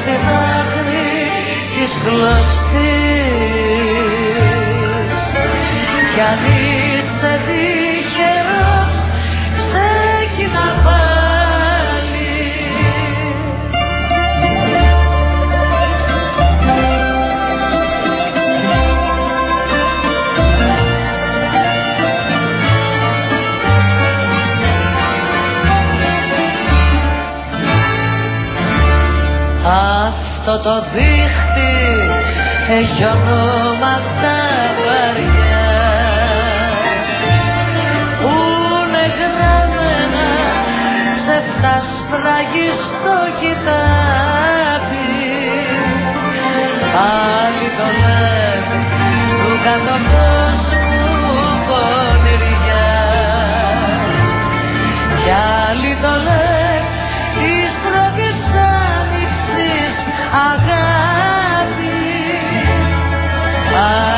Speaker 9: βρες στην άκρη της κλωστής κι αν είσαι Αυτό το δίχτυ έχει ονόματα βαριά. Που είναι γραμμένα σε φτά σφραγιστό κοιτάπι Άλλοι το λένε του κάτω κόσμου πονηριά. Κι άλλοι το λένε άλλοι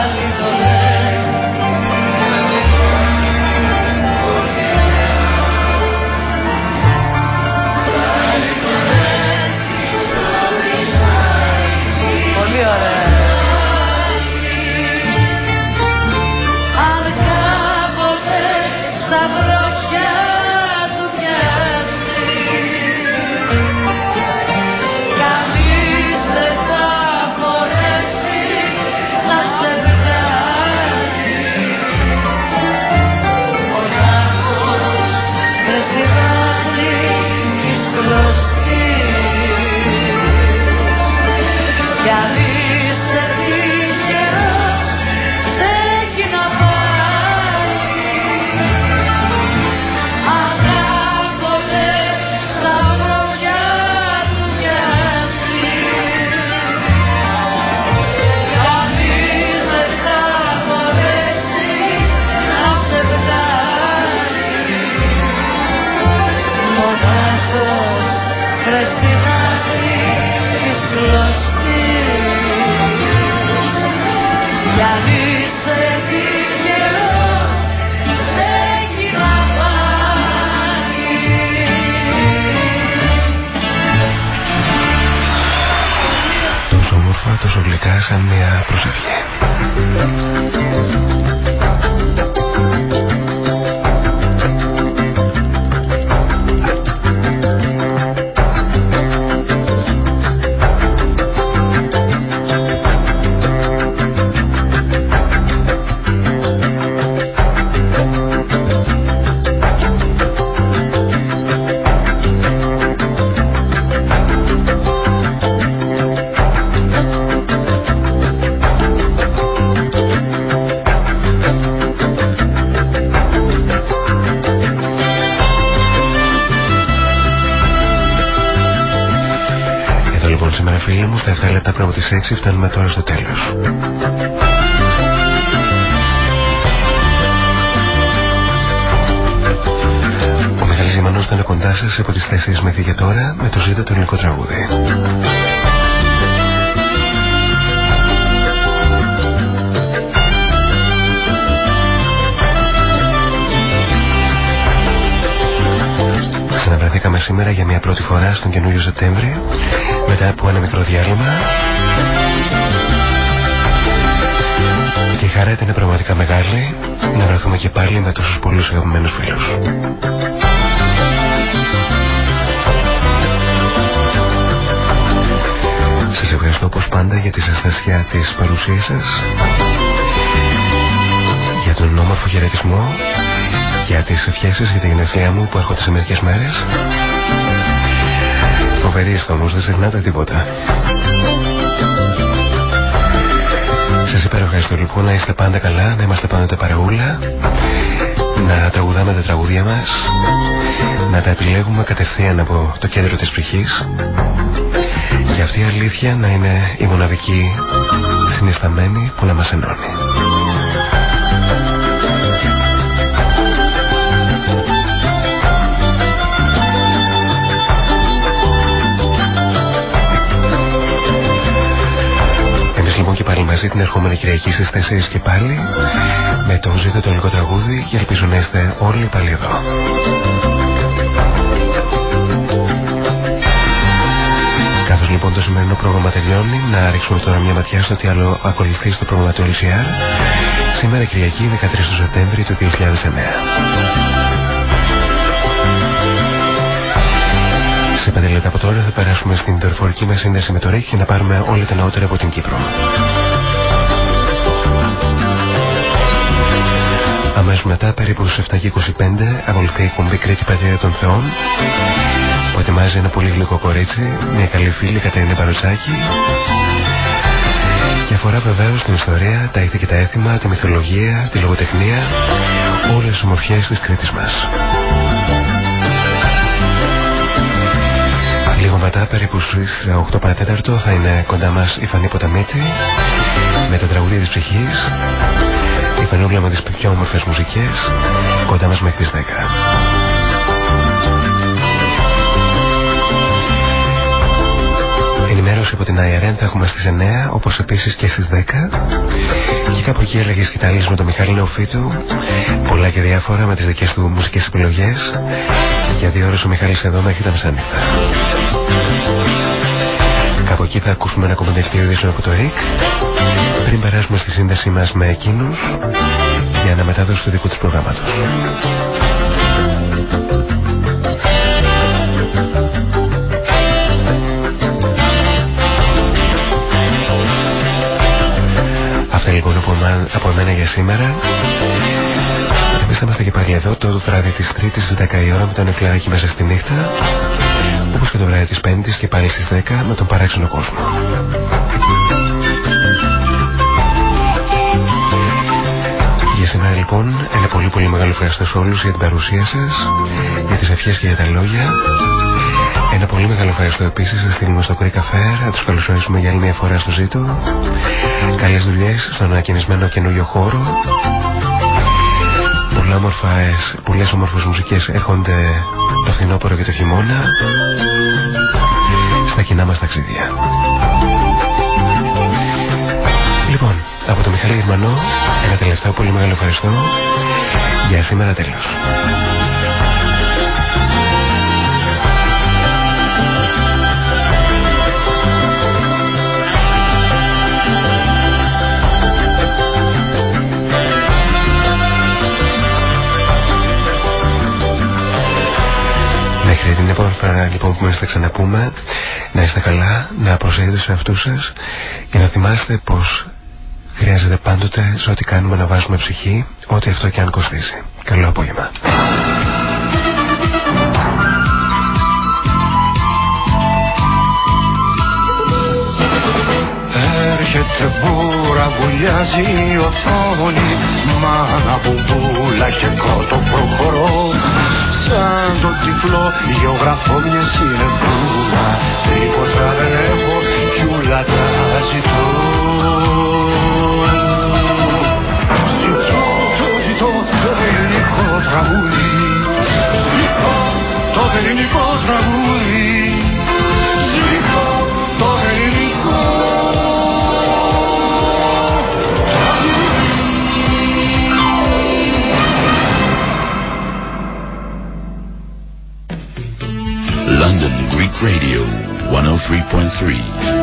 Speaker 1: 6 φτάνουμε τώρα στο τέλος. Ο Μιχάλης Γερμανός ήταν κοντά σας από τις θέσεις μέχρι και τώρα με το ζήτο του ελληνικό τραγούδι. Ξαναβρεθήκαμε σήμερα για μια πρώτη φορά στον καινούριο Σεπτέμβρη μετά από ένα μικρό διάλειμμα και η χαρά ήταν πραγματικά μεγάλη να βρεθούμε και πάλι με τόσους πολλούς αγαπημένους φίλους. Σας ευχαριστώ όπως πάντα για τη ζεστασιά της παρουσίας σας για τον όμορφο χαιρετισμό για τις ευχές σας για την γενεθλία μου που έρχονται σε μερικές μέρες. Φοβερή όμως δεν ξεχνάτε τίποτα. Σας υπερευχαριστώ λοιπόν να είστε πάντα καλά να είμαστε πάντοτε παρεούλα να τραγουδάμε τα τραγούδια μας να τα επιλέγουμε κατευθείαν από το κέντρο της ψυχής. Και αυτή η αλήθεια να είναι η μοναδική συνισταμένη που να μας ενώνει. Πάλι μαζί την ερχόμενη Κυριακή στις 4 και πάλι με το ζήτο το ελληνικό τραγούδι και ελπίζω να είστε όλοι πάλι εδώ. λοιπόν το σημερινό πρόγραμμα τελειώνει, να ρίξουμε τώρα μια ματιά στο τι άλλο ακολουθεί στο πρόγραμμα του LCR σήμερα Κυριακή 13 του Σεπτέμβρη του 2009. Σε πέντε λεπτά από τώρα θα περάσουμε στην δορυφορική μας σύνδεση με το ΡΕΚ για να πάρουμε όλα τα νεότερα από την Κύπρο. Αμέσως μετά, περίπου στους 7.25, ακολουθεί η κουμπί Κρήτη Πατέρα των Θεών που ετοιμάζει ένα πολύ γλυκό κορίτσι, μια καλή φίλη Κατερίνα Παρουτσάκη και αφορά βεβαίως την ιστορία, τα ήθη και τα έθιμα, τη μυθολογία, τη λογοτεχνία, όλες τις ομορφιές της Κρήτης μας. Λίγο μετά, περίπου στις 8 παρατέταρτο, θα είναι κοντά μας η Φανή Ποταμίτη με τα τραγουδία της ψυχής, η Φανούλα με τις πιο όμορφες μουσικές, κοντά μας μέχρι τις 10. ενημέρωση από την IRN θα έχουμε στις 9 όπως επίσης και στις 10 και κάπου εκεί έλεγε σκητάλης με τον Μιχάλη Νεοφίτσου πολλά και διάφορα με τις δικές του μουσικές επιλογές. Για δύο ώρες ο Μιχάλης εδώ μέχρι τα μεσάνυχτα. Κάπου εκεί θα ακούσουμε ένα κομμεντευτήριο ειδήσεων από το ΡΙΚ πριν περάσουμε στη σύνδεσή μας με εκείνους για να μετάδοση του δικού τους προγράμματος. Αυτά λοιπόν από, εμένα για σήμερα. Εμείς θα είμαστε και πάλι εδώ το βράδυ της Τρίτης στις 10 η ώρα με τον Εφλαράκι μέσα στη νύχτα. Όπως και το βράδυ της Πέμπτης και πάλι στις 10 με τον παράξενο κόσμο. Για σήμερα λοιπόν ένα πολύ πολύ μεγάλο ευχαριστώ σε όλους για την παρουσία σας, για τις ευχές και για τα λόγια. Ένα πολύ μεγάλο ευχαριστώ επίσης να στείλουμε στο Greek Affair, να τους καλωσορίσουμε για άλλη μια φορά στο ζήτο. Καλές δουλειές στον ανακαινισμένο καινούριο χώρο. Πολλά όμορφες, πολλές όμορφες μουσικές έρχονται το φθινόπωρο και το χειμώνα στα κοινά μας ταξίδια. Λοιπόν, από το Μιχάλη Γερμανό, ένα τελευταίο πολύ μεγάλο ευχαριστώ. Για σήμερα τέλος. Μέχρι την επόμενη φορά λοιπόν που μας θα ξαναπούμε να είστε καλά, να προσέχετε σε αυτούς σας και να θυμάστε πως χρειάζεται πάντοτε σε ό,τι κάνουμε να βάζουμε ψυχή ό,τι αυτό και αν κοστίσει. Καλό απόγευμα.
Speaker 2: Έρχεται μπούρα, βουλιάζει η οθόνη Μάνα μπουμπούλα και κότο προχωρώ σαν το τυφλό γεωγραφώ μια συνεπούλα τίποτα δεν έχω κι ούλα τα ζητώ. Ζητώ, το ζητώ το ελληνικό τραγούδι. Ζητώ το ελληνικό τραγούδι
Speaker 14: Radio 103.3